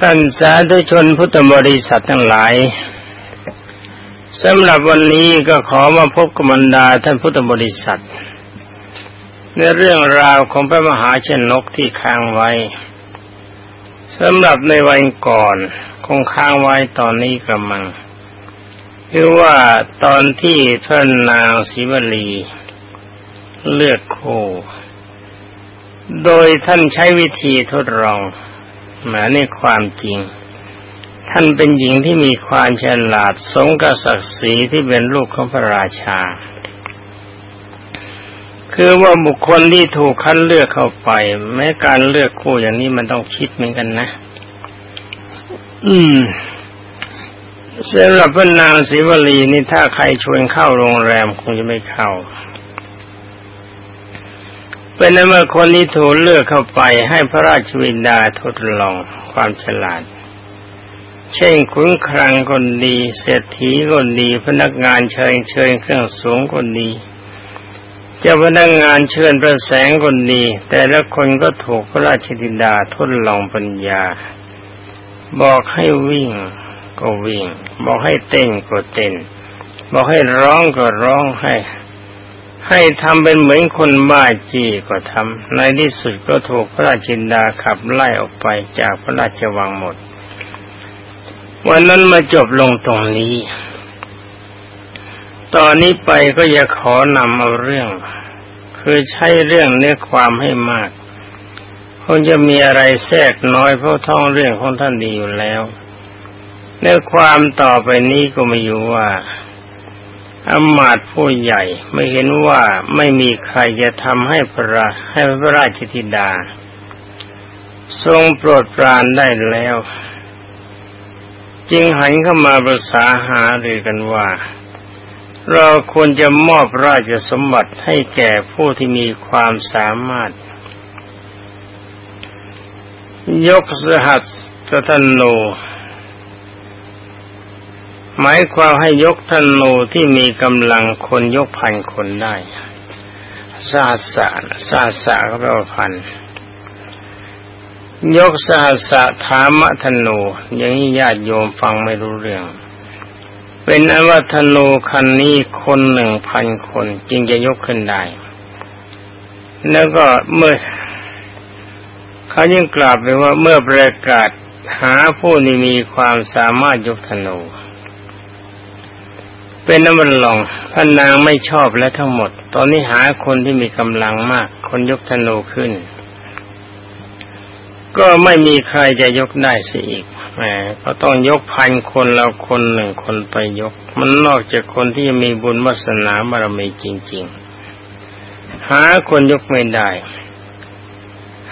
ท่านสาธุชนพุทธบริษัททั้งหลายสำหรับวันนี้ก็ขอมาพบกับบรรดาท่านพุทธบริษัท ในเรื่องราวของพระมหาชนกที่ค้างไว้สำหรับในวันก่อนคงค้างไว้ตอนนี้กำลังคือว่าตอนที่ท่านนางศิวลี เลือกโค โดยท่านใช้วิธีทดลอง หมาในความจริง ท่านเป็นหญิงที่มีความฉลาดสงกับศักดิ์ศรีที่เป็นลูกของพระราชา คือว่าบุคคลที่ถูกคัดเลือกเข้าไป แม้การเลือกคู่อย่างนี้มันต้องคิดเหมือนกันนะ อืมสำหรับพระนางศิวลีนี่ถ้าใครชวนเข้าโรงแรมคงจะไม่เข้า เป็นนั้นเมื่อคนนี้ถูกเลือกเข้าไปให้พระราชวินดาทดลองความฉลาด เช่นขุนคลังคนดีเศรษฐีคนดี พนักงานเชิญเชิญเครื่องสูงคนดีเจ้าพนักงานเชิญประแสงคนดี แต่ละคนก็ถูกพระราชธินดาทดลองปัญญา บอกให้วิ่งก็วิ่ง บอกให้เต้นก็เต้น บอกให้ร้องก็ร้องให้ ให้ทำเป็นเหมือนคนบ้าจี้ก็ทำในที่สุดก็ถูกพระราชินดาขับไล่ออกไปจากพระราชวังหมด วันนั้นมาจบลงตรงนี้ ตอนนี้ไปก็อย่าขอนำเอาเรื่อง คือใช้เรื่องเนื้อความให้มากคงจะมีอะไรแทรกน้อยเพราะท่องเรื่องของท่านดีอยู่แล้วเนื้อความต่อไปนี้ก็ไม่อยู่ว่า อมาตผู้ใหญ่ไม่เห็นว่าไม่มีใครจะทำให้พระให้พระราชธิดา ทรงโปรดปรานได้แล้ว จึงหันเข้ามาประสาหาหรือกันว่า เราควรจะมอบราชสมบัติให้แก่ผู้ที่มีความสามารถ ยกสหัสตะโน หมายความให้ยกธนูที่มีกำลังคนยกพันคนได้ซาสะซาสะก็แปลว่าพันยกสหัสถามะธนูอย่างนี้ญาติโยมฟังไม่รู้เรื่อง เป็นอวัธนูคันนี้คนหนึ่งพันคนจึงจะยกขึ้นได้ แล้วก็เมื่อเขายิ่งกล่าวไปว่าเมื่อประกาศหาผู้นี้มีความสามารถยกธนู เป็นน้ำมันลองท่านนางไม่ชอบและทั้งหมด ตอนนี้หาคนที่มีกำลังมาก คนยกธนูขึ้น ก็ไม่มีใครจะยกได้สิอีกแหมก็ต้องยกพันคนเราคนหนึ่งคนไปยก มันนอกจากคนที่มีบุญวาสนาบารมีจริง ๆ หาคนยกไม่ได้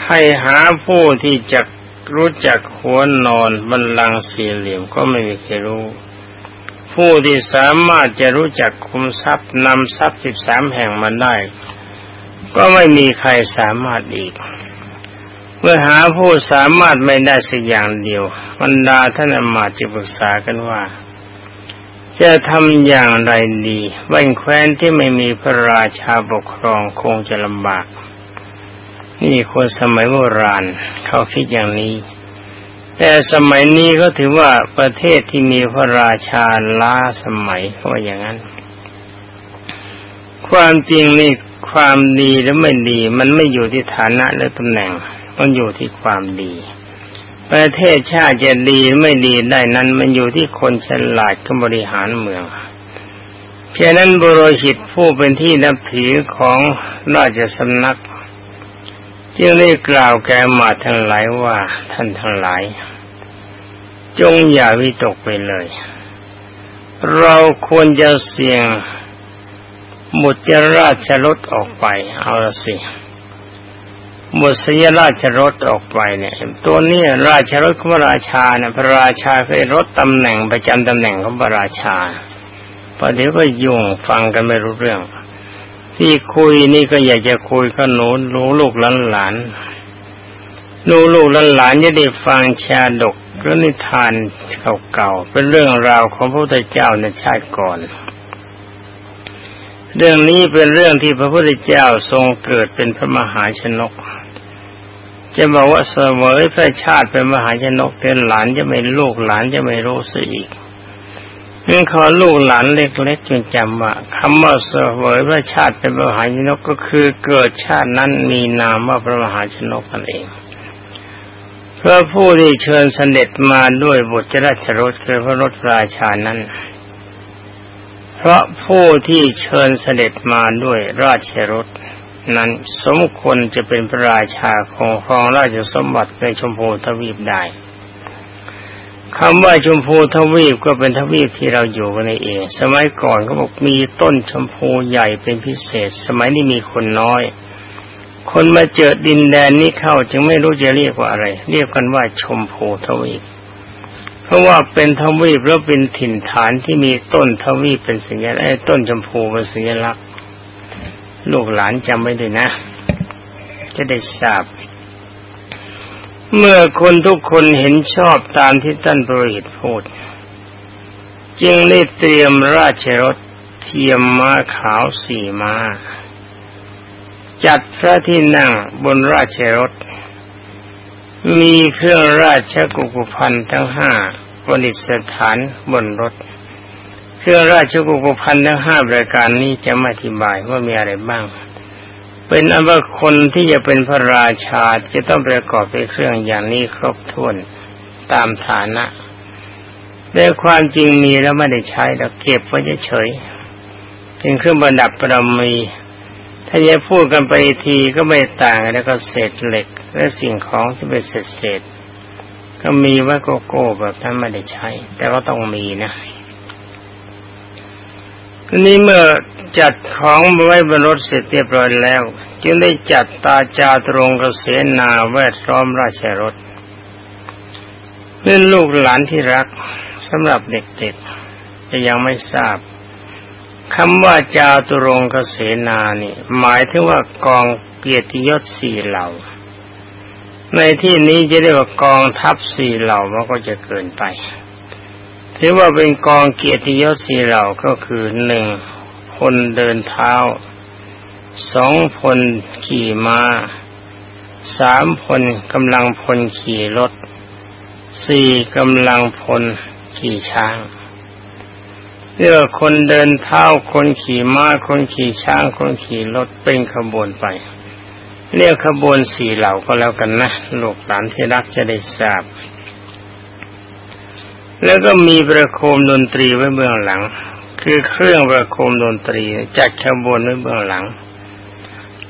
ให้หาผู้ที่จะรู้จักหัวนอนบรรลังสี่เหลี่ยมก็ไม่มีใครรู้ ผู้ที่สามารถจะรู้จักคุมทรัพย์นำทรัพย์สิบสามแห่งมาได้ ก็ไม่มีใครสามารถอีก เมื่อหาผู้สามารถไม่ได้สักอย่างเดียวบรรดาท่านอมาจะปรึกษากันว่า จะทำอย่างไรดีวันแคว้นที่ไม่มีพระราชาปกครองคงจะลำบาก นี่คนสมัยโบราณเขาคิดอย่างนี้ แต่สมัยนี้ก็ถือว่าประเทศที่มีพระราชาล้าสมัยเขาว่าอย่างนั้น ความจริงนี่ความดีหรือไม่ดี มันไม่อยู่ที่ฐานะหรือตำแหน่ง มันอยู่ที่ความดี ประเทศชาติจะดีไม่ดีได้นั้น มันอยู่ที่คนฉลาดขบริหารเมืองฉะนั้นบรหิตผู้เป็นที่นับถือของราชสำนัก จึงได้กล่าวแก่มาทั้งหลายว่าท่านทั้งหลาย จงอย่าวิตกไปเลย เราควรจะเสี่ยงหมดจะราชรถออกไป เอาละสิหมดเสียราชรถออกไปเนี่ย ตัวนี้ราชรถของพระราชาเนี่ยพระราชาเคยรถตำแหน่งประจำตำแหน่งของพระราชาประเดี๋ยวก็ยุ่งฟังกันไม่รู้เรื่อง ที่คุยนี่ก็อยากจะคุยกับหนูรู้ลูกหลานหลานลูลูกหลานหลานจะได้ฟังชาดก หรือนิทานเก่าๆเป็นเรื่องราวของพระพุทธเจ้าในชาติก่อน เรื่องนี้เป็นเรื่องที่พระพุทธเจ้าทรงเกิดเป็นพระมหาชนก จะบอกว่าเสวยพระชาติเป็นมหาชนกเป็นหลานจะไม่ลูกหลานจะไม่รู้สึกอีกนี่ขอลูกหลานเล็กๆจงจำว่าคำว่าเสวยพระชาติเป็นมหาชนกก็คือเกิดชาตินั้นมีนามว่าพระมหาชนกนั่นเอง พระผู้ที่เชิญเสด็จมาด้วยบุตรราชรถคือพระรถราชานั้น เพราะผู้ที่เชิญเสด็จมาด้วยราชรถนั้นสมควรจะเป็นพระราชาของครองราชสมบัติในชมพูทวีปได้คำว่าชมพูทวีปก็เป็นทวีปที่เราอยู่กันเอง สมัยก่อนเขาบอกมีต้นชมพูใหญ่เป็นพิเศษ สมัยนี้มีคนน้อย คนมาเจอดินแดนนี้เข้าจึงไม่รู้จะเรียกว่าอะไร เรียกกันว่าชมพูทวีปเพราะว่าเป็นทวีปแล้วเป็นถิ่นฐานที่มีต้นทวีปเป็นสัญลักษณ์ต้นชมพูเป็นสัญลักษณ์ ลูกหลานจำไว้ด้วยนะ จะได้ทราบ เมื่อคนทุกคนเห็นชอบตามที่ท่านประหิตพูด จึงได้เตรียมราชรถเทียมม้าขาวสี่ม้า จัดพระที่นั่งบนราชรถ มีเครื่องราชกุกุพันธ์ทั้งห้าประดิษฐานบนรถ เครื่องราชกุกุพันธ์ทั้งห้าบรายการนี้จะมาอธิบายว่ามีอะไรบ้าง เป็นอันว่าคนที่จะเป็นพระราชาจะต้องประกอบไปเครื่องอย่างนี้ครบถ้วนตามฐานะแต่ความจริงมีแล้วไม่ได้ใช้เราเก็บไว้เฉยเป็นเครื่องประดับประมี ถ้าจะพูดกันไปทีก็ไม่ต่างแล้วก็เศษเหล็ก และสิ่งของที่เป็นเศษเศษก็มีไว้โกโก้แบบนั้นไม่ได้ใช้ แต่ก็ต้องมีนะนี้เมื่อจัดของไว้บนรถเสร็จเรียบร้อยแล้ว จึงได้จัดตาจาตรงกเสนาแวดล้อมราชรถนี่ลูกหลานที่รักสำหรับเด็กๆจะยังไม่ทราบ คำว่าจาตุรงกเสนานี่หมายถึงว่ากองเกียรติยศสี่เหล่า ในที่นี้จะเรียกว่ากองทัพสี่เหล่ามันก็จะเกินไปถือว่าเป็นกองเกียรติยศสี่เหล่าก็คือหนึ่งพลเดินเท้าสองพลขี่มา้าสามพลกำลังพลขี่รถสี่กำลังพลขี่ช้าง เรียกคนเดินเท้าคนขี่ม้าคนขี่ช้างคนขี่รถเป็นขบวนไป เรียกขบวนสี่เหล่าก็แล้วกันนะลูกหลานที่รักจะได้ทราบ แล้วก็มีประโคมดนตรีไว้เบื้องหลัง คือเครื่องประโคมดนตรีจัดขบวนไว้เบื้องหลัง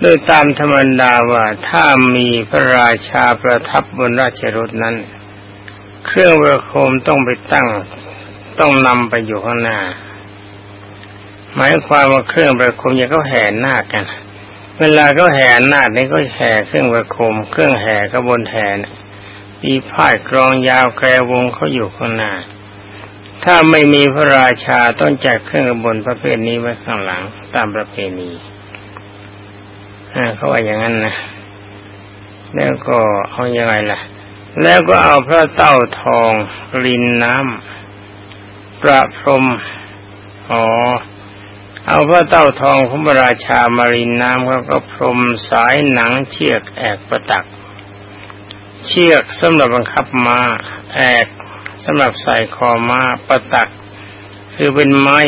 โดยตามธรรมดาว่าถ้ามีพระราชาประทับบนราชรถนั้น เครื่องประโคมต้องไปตั้ง ต้องนำไปอยู่ข้างหน้า หมายความว่าเครื่องประคมอย่างเขาแห่นากัน เวลาเขาแห่นาคนี่ยก็แห่เครื่องประคม เครื่องแห่กระบวนแห่มีผ้ากรองยาวแกรวงเขาอยู่ข้างหน้า ถ้าไม่มีพระราชาต้องจัดเครื่องกระบวนประเภทนี้ไว้ข้างหลังตามประเพณีเขาว่าอย่างนั้นนะแล้วก็เอาอยัางไงล่ะ แล้วก็เอาพระเต้าทองรินน้ำ ประพรมอ๋อเอาพระเต้าทองของพระราชามารินน้ำเขาก็พรมสายหนังเชือกแอกประตัก เชือกสำหรับบังคับมา้าแอกสำหรับใส่คอม้าประตัก คือเป็นไม้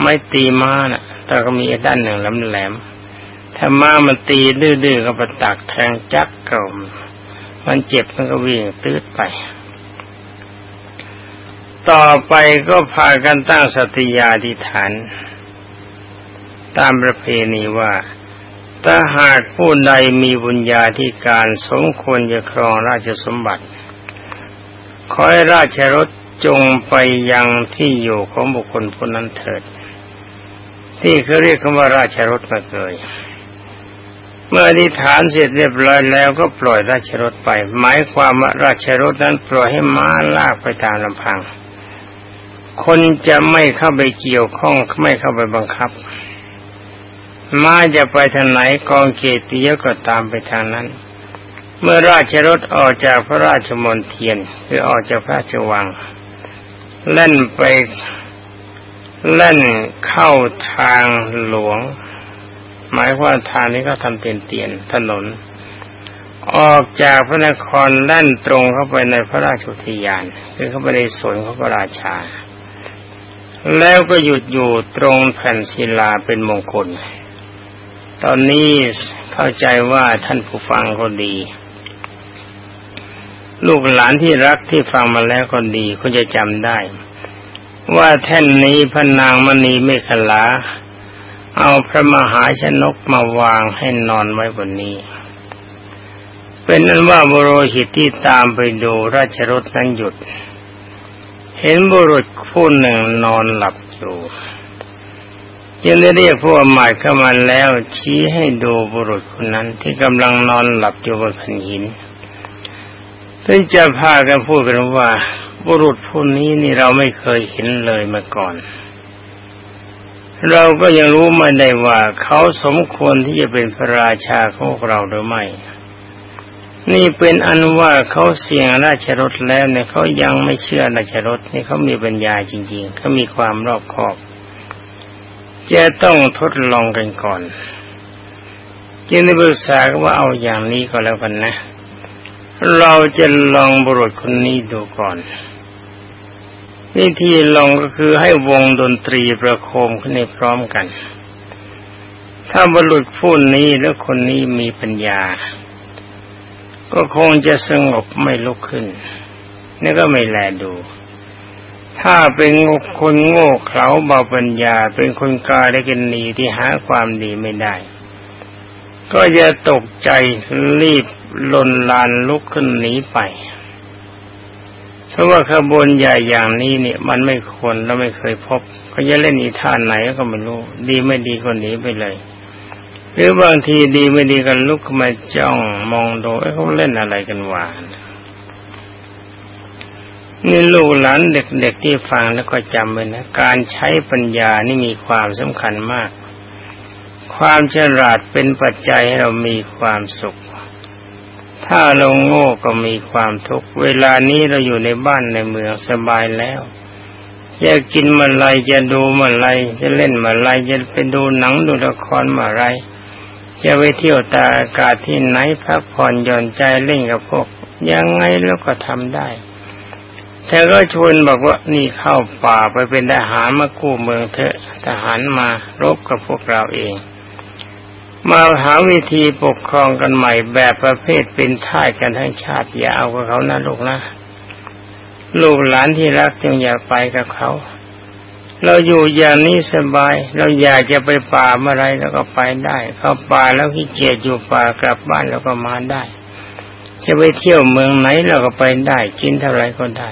ไม้ตีม้านะ่ะ แต่ก็มีด้านหนึ่งแหลมๆถ้าม้ามันตีดื้อๆก็ประตักแทงจักเก่ามันเจ็บมันก็วิ่งตืดไป ต่อไปก็พากันตั้งสติยาธิฐาน ตามประเพณีว่า ถ้าหากผู้ใดมีบุญญาธิการสมควรจะครองราชสมบัติ ขอให้ราชรถจงไปยังที่อยู่ของบุคคลผู้นั้นเถิด ที่เขาเรียกคำว่าราชรถมาเกยเมื่ออธิษฐานเสร็จเรียบร้อยแล้วก็ปล่อยราชรถไป หมายความว่าราชรถนั้นปล่อยให้ม้าลากไปตามลำพัง คนจะไม่เข้าไปเกี่ยวข้องไม่เข้าไปบังคับ มาจะไปทางไหนกองเกตียก็ตามไปทางนั้น เมื่อราชรถออกจากพระราชมณฑียนหรือออกจากพระราชวังเล่นไปเล่นเข้าทางหลวง หมายว่าทางนี้ก็ทำเตียนเตียนถนน ออกจากพระนครแล่นตรงเข้าไปในพระราชุทยาน คือเข้าไปในสวนของพระราชา แล้วก็หยุดอยู่ตรงแผ่นศิลาเป็นมงคล ตอนนี้เข้าใจว่าท่านผู้ฟังก็ดี ลูกหลานที่รักที่ฟังมาแล้วก็ดีก็จะจำได้ ว่าแท่นนี้พระนางมณีเมขลา เอาพระมหาชนกมาวางให้นอนไว้บนนี้ เป็นนั้นว่าบุรุษที่ตามไปดูราชรถนั้นหยุด เห็นบุรุษผู้หนึ่งนอนหลับอยู่จึงได้เรียกผู้หมายเข้ามาแล้วชี้ให้ดูบุรุษคนนั้นที่กำลังนอนหลับอยู่บนแผ่นหินเพื่อจะพากันพูดกันว่า บุรุษผู้นี้นี่เราไม่เคยเห็นเลยมาก่อน เราก็ยังรู้มาได้ว่าเขาสมควรที่จะเป็นพระราชาของเราหรือไม่ นี่เป็นอันว่าเขาเสี่ยงราชรถแล้วเนี่ยเขายังไม่เชื่อราชรถนี่เขามีปัญญาจริง ๆเขามีความรอบคอบ จะต้องทดลองกันก่อนจึงได้ปรึกษาว่าเอาอย่างนี้ก็แล้วกันนะ เราจะลองบุรุษคนนี้ดูก่อนวิธีลองก็คือให้วงดนตรีประโคมขึ้นในพร้อมกัน ถ้าบุรุษผู้นี้แล้วคนนี้มีปัญญา ก็คงจะสงบไม่ลุกขึ้น นี่ก็ไม่แลดู ถ้าเป็นคนโง่เขลาเบาปัญญา เป็นคนกาและกันนีที่หาความดีไม่ได้ ก็จะตกใจรีบลนลานลุกขึ้นหนีไปเพราะว่าขบวนใหญ่อย่างนี้เนี่ยมันไม่ควรเราไม่เคยพบเขาจะเล่นอีท่านไหนก็ไม่รู้ ดีไม่ดีก็หนีไปเลย หรือบางทีดีไม่ดีกันลุกมาจ้องมองดูเขาเล่นอะไรกันวานนี่ลูกหลานเด็กๆที่ฟังแล้วก็จำไว้นะ การใช้ปัญญานี่มีความสำคัญมาก ความฉลาดเป็นปัจจัยให้เรามีความสุข ถ้าเราโง่ก็มีความทุกข์เวลานี้เราอยู่ในบ้านในเมืองสบายแล้วจะกินมาไรจะดูมาไรจะเล่นมาไรจะไปดูหนังดูละครมาไร จะไปเที่ยวตาอากาศที่ไหนพักผ่อนหย่อนใจเล่นกับพวก ยังไงแล้วก็ทำได้แต่ก็ชวนบอกว่านี่เข้าป่าไปเป็นทหารมากู้เมืองเถอะทหารมารบกับพวกเราเอง มาหาวิธีปกครองกันใหม่แบบประเภทเป็นท่ายกันทั้งชาติอย่าเอากับเขานะลูกนะ ลูกหลานที่รักจงอย่าไปกับเขา เราอยู่อย่างนี้สบาย เราอยากจะไปป่าเมื่อไรเราก็ไปได้ เข้าป่าแล้วขี้เกียจอยู่ป่ากลับบ้านเราก็มาได้ จะไปเที่ยวเมืองไหนเราก็ไปได้ กินเท่าไรก็ได้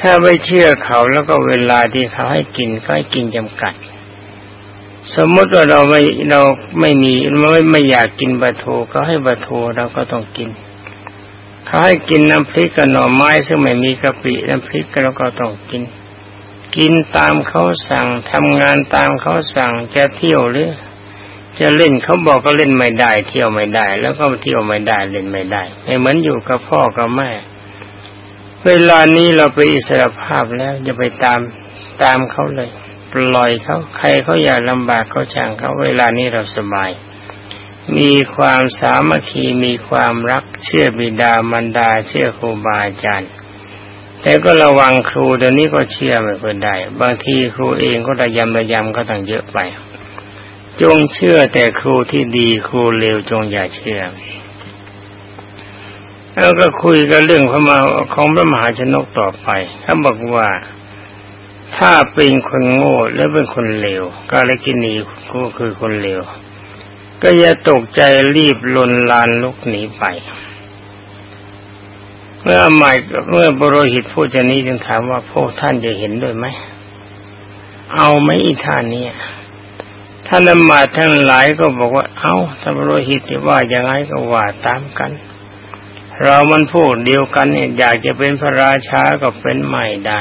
ถ้าไม่เชื่อเขาแล้วก็เวลาที่เขาให้กินก็ให้กินจำกัด สมมติว่าเราไม่เราไม่มีไม่ไม่อยากกินบะทูก็ให้บะทูเราก็ต้องกินเขาให้กินน้ำพริกกับหน่อไม้ซึ่งไม่มีกะปิน้ำพริกเราก็ต้องกิน กินตามเขาสั่งทำงานตามเขาสั่งจะเที่ยวหรือ จะเล่นเขาบอกก็เล่นไม่ได้ เที่ยวไม่ได้ แล้วก็เที่ยวไม่ได้เล่นไม่ได้ไม่เหมือนอยู่กับพ่อกับแม่ เวลานี้เราไปอิสรภาพแล้วจะไปตามตามเขาเลย ปล่อยเขาใครเขาอยากลำบากเขาช่างเขาเวลานี้เราสบาย มีความสามัคคีมีความรักเชื่อบิดามารดาเชื่อครูบาอาจารย์ แต่ก็ระวังครูเดี๋ยวนี้ก็เชื่อไม่ค่อยได้ บางทีครูเองก็ระยำระยำก็ตั้งเยอะไป จงเชื่อแต่ครูที่ดีครูเลวจงอย่าเชื่อ แล้วก็คุยกันเรื่องพระมาของพระมหาชนกต่อไปเขาบอกว่าถ้าเป็นคนโง่และเป็นคนเลวกาลกินีก็คือคนเลวก็อย่าตกใจรีบลนลานลุกหนีไป เมื่อใหม่เมื่อบรหิตพูดจะนี้จึงถามว่าพวกท่านจะเห็นด้วยไหม เอาไหมอีท่านเนี้ท่านนมาทั้งหลายก็บอกว่า เอา้าบรหิตว่าอย่างไรก็ว่าตามกัน เรามันพูดเดียวกันเนี่ยอยากจะเป็นพระราชาก็เป็นไม่ได้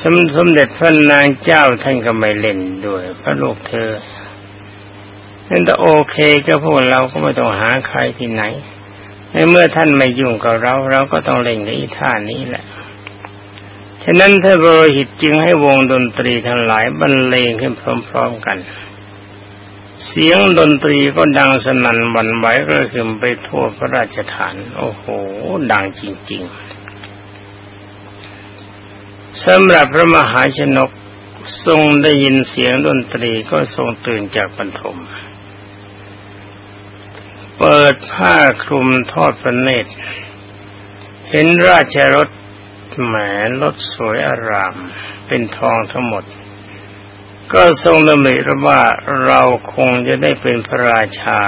สมสมเด็จพระนางเจ้าท่านก็ไม่เล่นด้วย พระลูกเธอนั่นแต่โอเคก็พวกเราก็ไม่ต้องหาใครที่ไหน ในเมื่อท่านไม่ยุ่งกับเรา เราก็ต้องเล่นในท่านี้แหละ ฉะนั้นท่านบรหิตจึงให้วงดนตรีทั้งหลายบรรเลงขึ้นพร้อมๆกัน เสียงดนตรีก็ดังสนั่นหวั่นไหวก็ึ้นไปทั่วพระราชฐาน โอ้โห ดังจริงๆสำหรับพระมหาชนกทรงได้ยินเสียงดนตรีก็ทรงตื่นจากบรรทม เปิดผ้าคลุมทอดพระเนตร เห็นราชรถแหมรถสวยอาราม เป็นทองทั้งหมด ก็ทรงดำริว่าเราคงจะได้เป็นพระราชา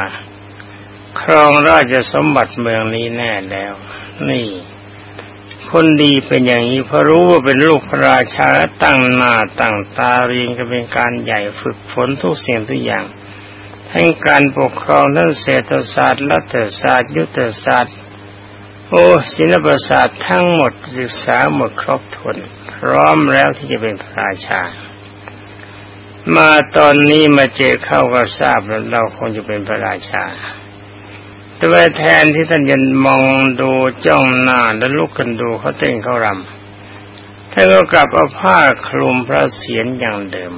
ครองราชสมบัติเมืองนี้แน่แล้ว นี่ คนดีเป็นอย่างนี้เพราะรู้ว่าเป็นลูกพระราชาตั้งหน้าตั้งตาเรียนก็เป็นการใหญ่ฝึกฝนทุกเสิ่งทุกอย่าง ทั้งการปกครองทั้งเศรษฐศาสตร์รัฐศาสตร์ยุทธศาสตร์โอ้ศิลปศาสตร์ทั้งหมดศึกษาหมดครบถ้วนพร้อมแล้วที่จะเป็นพระราชา มาตอนนี้มาเจอเข้าก็ทราบแล้วเราคงจะเป็นพระราชา แต่ว่าแทนที่ท่านยันมองดูจ้องหน้าแล้วลุกขึ้นดูเขาเต้นเขารำท่านก็กลับเอาผ้าคลุมพระเศียรอย่างเดิม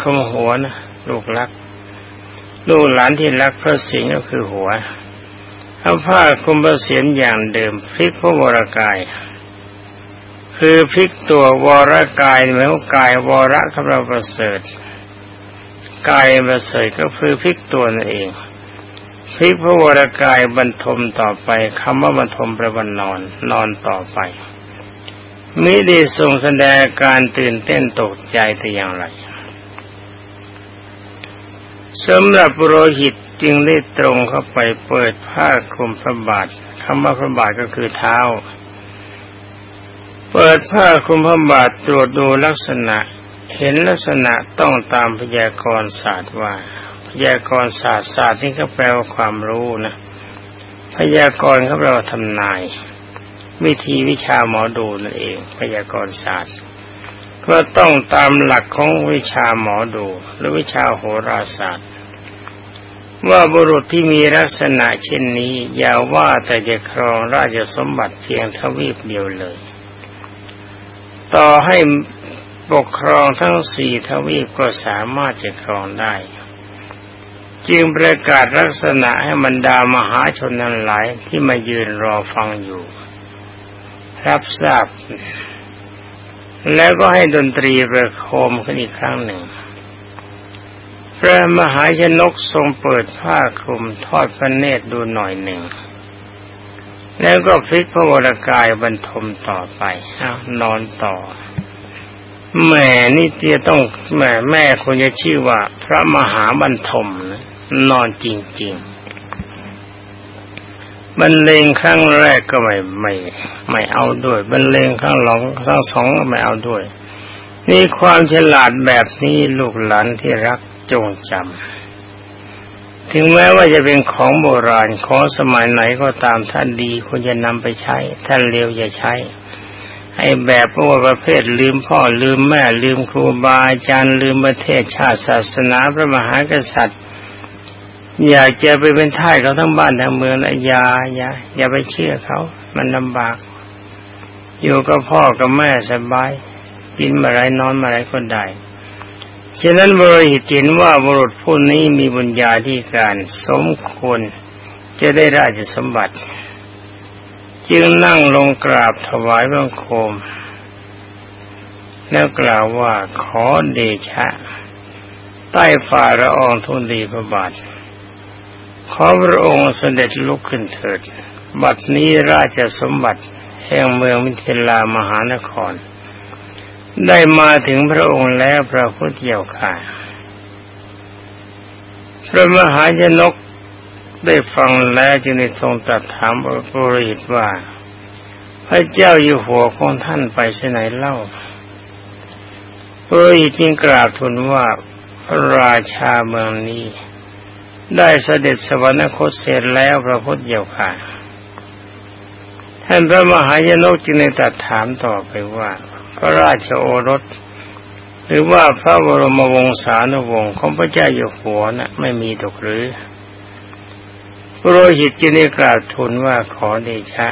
คลุมหัวนะลูกรัก ลูกหลานที่รักพระเศียรก็คือหัวเอาผ้าคุมพระเศียรอย่างเดิมพลิกพระวรกาย คือพลิกตัววรกายเหมือนกายวรขเราประเสริฐกายประเสริฐก็คือพลิกตัวนั่นเองพลิกพระวรกายบรรทมต่อไปคำว่าบรรทมประวันนอน นอนต่อไปมิได้ทรงแสดงการตื่นเต้นตกใจแต่อย่างไร สำหรับโรหิตจึงได้ตรงเข้าไปเปิดผ้าคลุมพระบาทคำว่าพระบาทก็คือเท้า เปิดผ้าคลุมพระบาทตรวจดูลักษณะ เห็นลักษณะต้องตามพยากรณ์ศาสตร์ว่า พยากรณ์ศาสตร์ศาสตร์นี่ก็แปลว่าความรู้นะพยากรณ์เขาแปลว่าทำนาย วิธีวิชาหมอดูนั่นเอง พยากรณ์ศาสตร์ ก็ต้องตามหลักของวิชาหมอดู หรือวิชาโหราศาสตร์ ว่าบุรุษที่มีลักษณะเช่นนี้ อย่าว่าแต่จะครองราชสมบัติเพียงทวีปเดียวเลย ต่อให้ปกครองทั้งสี่ทวีปก็สามารถจะครองได้ จึงประกาศลักษณะให้บรรดามหาชนนั้นหลายที่มายืนรอฟังอยู่ รับทราบ แล้วก็ให้ดนตรีประโคมขึ้นอีกครั้งหนึ่ง พระมหาชนกทรงเปิดผ้าคลุมทอดพระเนตรดูหน่อยหนึ่ง แล้วก็พลิกพระวรกายบรรทมต่อไปอนอนต่อ แม่นี่เตียต้องแม่แม่คนจะชื่อว่า พระมหาบรรทมนะนอนจริง ๆ บรรเลงครั้งแรกก็ไม่ไม่ไม่เอาด้วยบรรเลงครั้งหลังครั้งสองก็ไม่เอาด้วย นี่ความฉลาดแบบนี้ลูกหลานที่รักจงจำถึงแม้ว่าจะเป็นของโบราณของสมัยไหนก็ตามท่านดีควรจะนำไปใช้ ท่านเลวอย่าใช้ไอ้แบบพวกประเภทลืมพ่อลืมแม่ลืมครูบาอาจารย์ลืมประเทศชาติศาสนาพระมหากษัตริย์ อยากจะไปเป็นท่ายเขาทั้งบ้านทั้งเมืองนะอย่าอย่าอย่าไปเชื่อเขา มันลำบาก อยู่กับพ่อกับแม่สบายกินมาไรนอนมาไรก็ได้ฉะนั้นบริหิตเห็นว่าบุรุษผู้นี้มีบุญญาธิการสมควรจะได้ราชสมบัติ จึงนั่งลงกราบถวายบังคม แล้วกล่าวว่าขอเดชะ ใต้ฝ่าละอองทุนดีพระบาท ขอพระองค์เสด็จลุกขึ้นเถิด บัดนี้ราชสมบัติแห่งเมืองมิถิลามหานคร ได้มาถึงพระองค์แล้วพระพุทธเจ้าค่ะพระมหาชนกได้ฟังแล้วจึงได้ทรงตรัสถามพระโรหิตว่า พระเจ้าอยู่หัวของท่านไปที่ไหนเล่าพระโรหิตจึงกราบทูลว่าพระราชาเมืองนี้ ได้เสด็จสวรรคตเสร็จแล้วพระพุทธเจ้าค่ะ ท่านพระมหายนกจึงในตัดถามต่อไปว่า พระราชโอรส หรือว่าพระบรมวงศานุวงศ์ของพระเจ้าอยู่หัวนะ่ะ ไม่มีตกหรือพระโรหิตจึงได้กราบทูลว่าขอเดชะ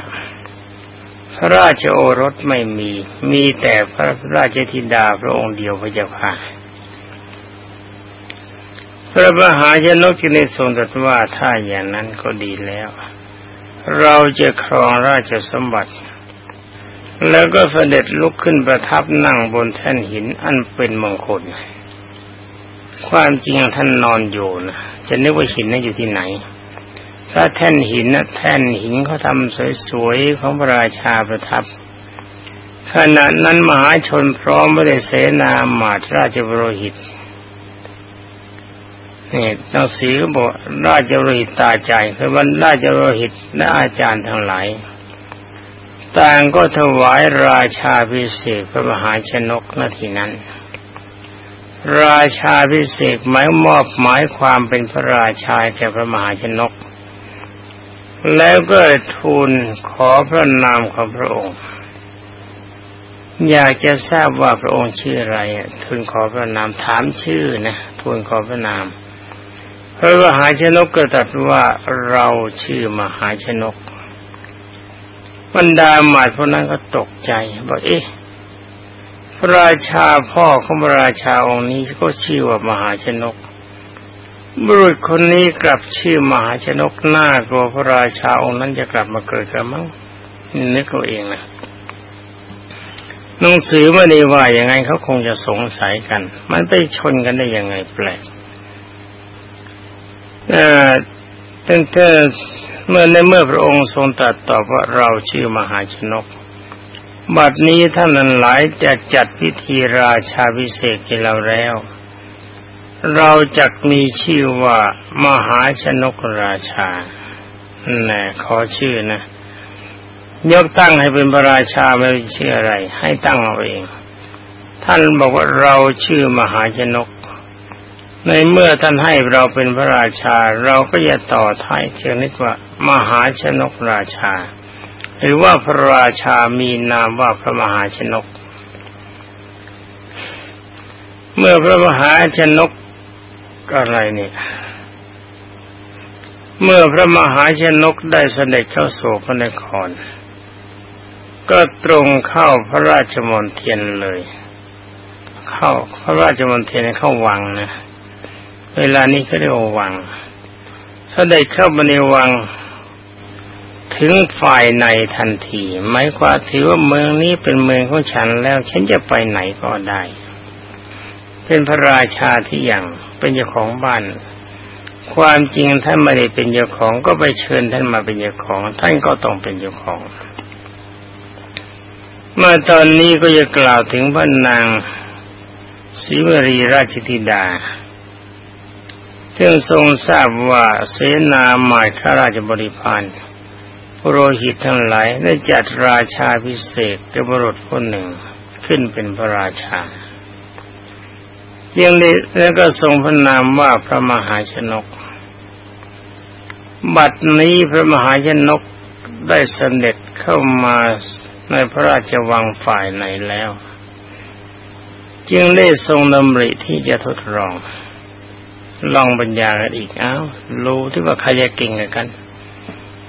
พระราชโอรสไม่มี มีแต่พระราชธิดาพระองค์เดียวพระเจ้าค่ะ พระมหาชนกจึงได้ทรงตรัสว่าถ้าอย่างนั้นก็ดีแล้ว เราจะครองราชสมบัติ แล้วก็เสด็จลุกขึ้นประทับนั่งบนแท่นหินอันเป็นมงคล ความจริงท่านนอนอยู่นะจะนึกว่าหินนั้นอยู่ที่ไหน ถ้าแท่นหินนะแท่นหินเขาทำสวยๆของพระราชาประทับขณะนั้นมหาชนพร้อมไม่ได้เสนาหมาตราชบรหิต นี่หนังสือบอกราชโรหิตตาใจคือวันราชโรหิตและอาจารย์ทั้งหลาย ต่างก็ถวายราชาพิเศษพระมหาชนกนาทีนั้น ราชาพิเศษหมายมอบหมายความเป็นพระราชาแก่พระมหาชนก แล้วก็ทูลขอพระนามของพระองค์ อยากจะทราบว่าพระองค์ชื่ออะไรทูลขอพระนามถามชื่อนะทูลขอพระนาม พระมหาชนกก็ตรัสว่าเราชื่อมหาชนกบรรดาหมาดพวกนั้นก็ตกใจบอกเอ๊ะพระราชาพ่อของพระราชาองค์นี้ก็ชื่อว่ามหาชนก บุรุษคนนี้กลับชื่อมหาชนกหน้ากลัวพระราชาองค์นั้นจะกลับมาเกิดกันมั้งนึกเอาเองนะหนังสือไม่ได้ว่าอย่างไงเขาคงจะสงสัยกัน มันไปชนกันได้ยังไงแปลก ตั้งแต่เมื่อในเมื่อพระองค์ทรงตรัสตอบว่าเราชื่อมหาชนก บัดนี้ท่านนั้นหลายจะจัดพิธีราชาพิเศษให้เราแล้ว เราจักมีชื่อว่ามหาชนกราชาแน่ขอชื่อนะยกตั้งให้เป็นพระราชาไม่ชื่ออะไร ให้ตั้งเอาเอง ท่านบอกว่าเราชื่อมหาชนก ในเมื่อท่านให้เราเป็นพระราชา เราก็จะต่อท้ายเทียงนิดว่า มหาชนกราชา หรือว่าพระราชามีนามว่าพระมหาชนก เมื่อพระมหาชนกอะไรเนี่ยเมื่อพระมหาชนกได้เสด็จเข้าสู่พระนคร ก็ตรงเข้าพระราชมณฑลเลย เข้าพระราชมณฑลเข้าวังนะ เวลานี้เขาเรียกว่าวัง ถ้าได้เข้ามาในวัง ถึงฝ่ายในทันทีหมายความถือว่าเมืองนี้เป็นเมืองของฉันแล้ว ฉันจะไปไหนก็ได้ เป็นพระราชาที่อย่างเป็นเจ้าของบ้านความจริงท่านไม่ได้เป็นเจ้าของก็ไปเชิญท่านมาเป็นเจ้าของ ท่านก็ต้องเป็นเจ้าของ เมื่อตอนนี้ก็จะกล่าวถึงพระนางศิวรีราชธิดา ซึ่งทรงทราบว่าเสนาหมายข้าราชบริพารปุโรหิตทั้งหลายได้จัดราชาพิเศษก่บุรุษคนหนึ่งขึ้นเป็นพระราชายังนี้แล้วก็ทรงพระนามว่าพระมหาชนก บัดนี้พระมหาชนกได้เสด็จเข้ามาในพระราชวังฝ่ายไหนแล้ว จึงได้ทรงดำริที่จะทดลอง ลองบรรยายกันอีกเอ้ารู้ที่ว่าใครจะเก่งกัน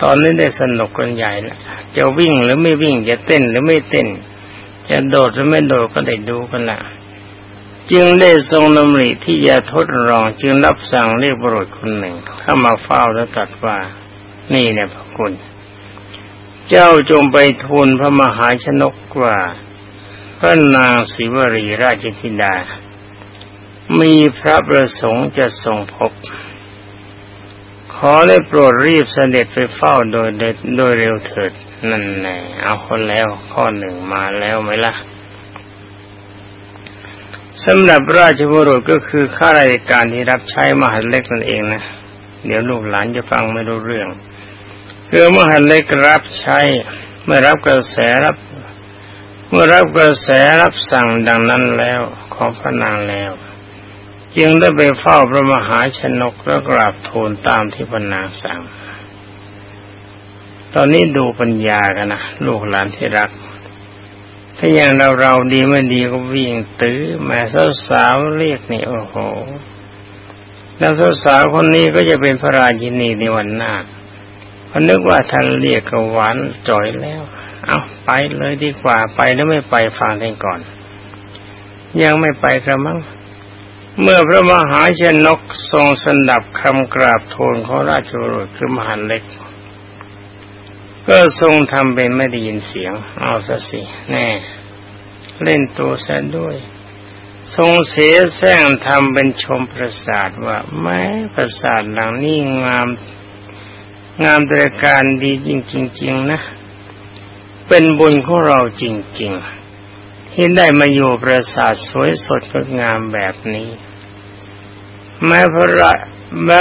ตอนนี้ได้สนุกกันใหญ่ล้วจะวิ่งหรือไม่วิ่ง จะเต้นหรือไม่เต้น จะโดดหรือไม่โดดก็ได้ดูกันละจึงได้ทรงนำริที่จะทดลองจึงรับสั่งเรียกบุรุษคนหนึ่งเข้ามาเฝ้าแล้วตรัสว่า นี่เนี่ยพระคุณ เจ้าจงไปทูลพระมหาชนกว่า พระนางศิวรีราชธิดา มีพระประสงค์จะทรงพบ ขอได้โปรดรีบเสด็จไปเฝ้าโดยโดยเร็วเถิดนั่นแน่เอาคนแล้วข้อหนึ่งมาแล้วไหมล่ะสำหรับราชบุรุษก็คือข้าราชการที่รับใช้มหาเล็กนั่นเองนะ เดี๋ยวลูกหลานจะฟังไม่รู้เรื่องคือมหาเล็กรับใช้เมื่อรับกระแสรับเมื่อรับกระแสรับสั่งดังนั้นแล้วของพระนางแล้ว จึงได้ไปเฝ้าพระมหาชนกแล้วกราบทูลตามที่พระนางสั่ง ตอนนี้ดูปัญญากันนะลูกหลานที่รัก ถ้าอย่างเราเราดีไม่ดีก็วิ่งตื้อแม่สาวสาวเรียกนี่โอ้โห แล้วสาวคนนี้ก็จะเป็นพระราชินีในวันหน้าพนึกว่าท่านเรียกก็หวานจ่อยแล้ว เอาไปเลยดีกว่าไปแล้วไม่ไปฟังท่านก่อน ยังไม่ไปกระมัง เมื่อพระมหาชนกทรงสนับคำกราบทูลของราชบุรุษคือมหันเล็ก ก็ทรงทำเป็นไม่ได้ยินเสียง เอาซะสิ แน่ เล่นตัวซะด้วย ทรงเสียแซงทำเป็นชมประสาทว่าแม้ประสาทหลังนี้งาม งามตระการดีจริง ๆ นะ เป็นบุญของเราจริง ๆ ที่ได้มาอยู่ประสาทสวยสดงดงามแบบนี้ แม้พระแม้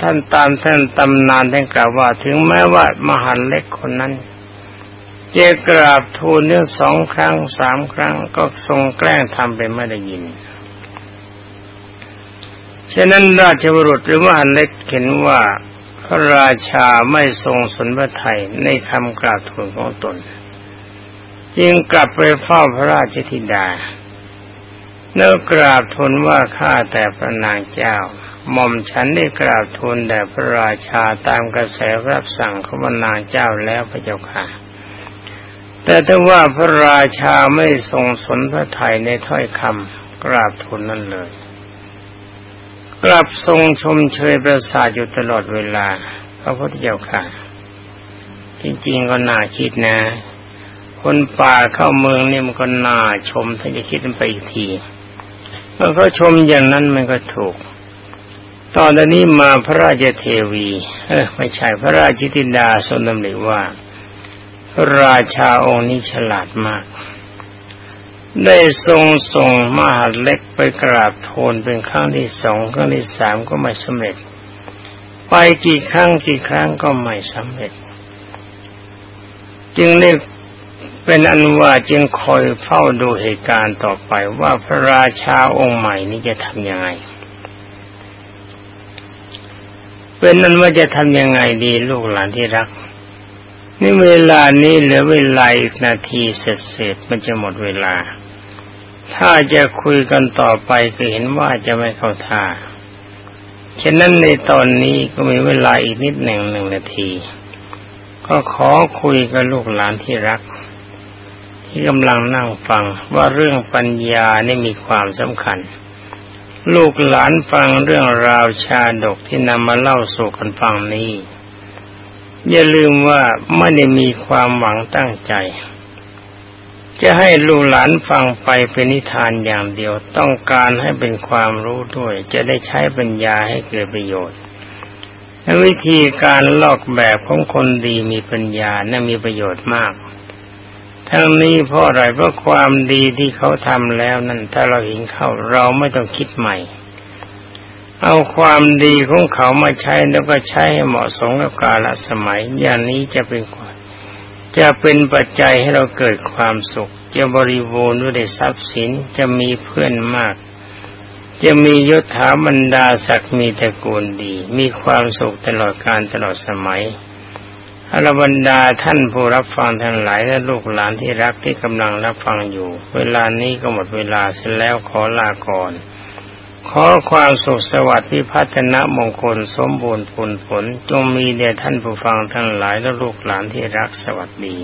ท่านตามท่านตำนานท่านกล่าวว่า ถึงแม้ว่ามหันเล็กคนนั้นจะกราบทูลเนื่อสองครั้งสามครั้งก็ทรงแกล้งทำเป็นไม่ได้ยิน ฉะนั้นราชบุรุษหรือมหันเล็กเห็นว่าพระราชาไม่ทรงสนพระไทยในคำกราบทูลของตน จึงกลับไปเฝ้าพระราชธิดาเนื้อกราบทูลว่าข้าแต่พระนางเจ้าหม่อมฉันได้กราบทูลแด่พระราชาตามกระแสรับสั่งของพระนางเจ้าแล้วพระเจ้าค่ะ แต่ถ้าว่าพระราชาไม่ทรงสนพระทัยในถ้อยคำกราบทูลนั่นเลย กลับทรงชมเชยประสาทอยู่ตลอดเวลาพระพุทธเจ้าค่ะ จริงๆก็น่าคิดนะ คนป่าเข้าเมืองนี่มันก็น่าชมถ้าจะคิดมันไปอีกทีมื่อเขาชมอย่างนั้นมันก็ถูก ตอนนี้มาพระราชเทวี เออไม่ใช่พระราชธิดาทรงดำริว่าระราชาองค์นี้ฉลาดมาก ได้ทรงส่งมหาเล็กไปกราบทูลเป็นครั้งที่สองครั้งที่สามก็ไม่สำเร็จ ไปกี่ครั้งกี่ครั้งก็ไม่สำเร็จ จึงเรียก เป็นอันว่าจึงคอยเฝ้าดูเหตุการณ์ต่อไปว่าพระราชาองค์ใหม่นี้จะทำยังไง เป็นนั้นว่าจะทำยังไงดีลูกหลานที่รัก นี่เวลานี้เหลือเวลาอีกนาทีเสร็จเสร็จมันจะหมดเวลา ถ้าจะคุยกันต่อไปก็เห็นว่าจะไม่เข้าท่าฉะนั้นในตอนนี้ก็มีเวลาอีกนิดหนึ่งหนึ่งนาที ก็ขอคุยกับลูกหลานที่รัก ที่กำลังนั่งฟังว่าเรื่องปัญญานี่มีความสำคัญ ลูกหลานฟังเรื่องราวชาดกที่นำมาเล่าสู่กันฟังนี้ อย่าลืมว่าไม่ได้มีความหวังตั้งใจ จะให้ลูกหลานฟังไปเป็นนิทานอย่างเดียว ต้องการให้เป็นความรู้ด้วย จะได้ใช้ปัญญาให้เกิดประโยชน์วิธีการลอกแบบของคนดีมีปัญญานะ่ะมีประโยชน์มาก ทั้งนี้เพราะอะไรเพราะความดีที่เขาทำแล้วนั่นถ้าเราเห็นเข้าเราไม่ต้องคิดใหม่ เอาความดีของเขามาใช้แล้วก็ใช้ให้เหมาะสมกับกาลสมัย อย่างนี้จะเป็นจะเป็นปัจจัยให้เราเกิดความสุข จะบริบูรณ์ด้วยทรัพย์สินจะมีเพื่อนมาก จะมียศถาบรรดาศักดิ์มีตระกูลดี มีความสุขตลอดการตลอดสมัย อรบรรดาท่านผู้รับฟังทั้งหลายและลูกหลานที่รักที่กำลังรับฟังอยู่ เวลานี้ก็หมดเวลาเสร็จแล้วขอลาก่อน ขอความสุขสวัสดิ์พิพัฒนมงคลสมบูรณ์ผลผล จงมีแด่ท่านผู้ฟังทั้งหลายและลูกหลานที่รักสวัสดี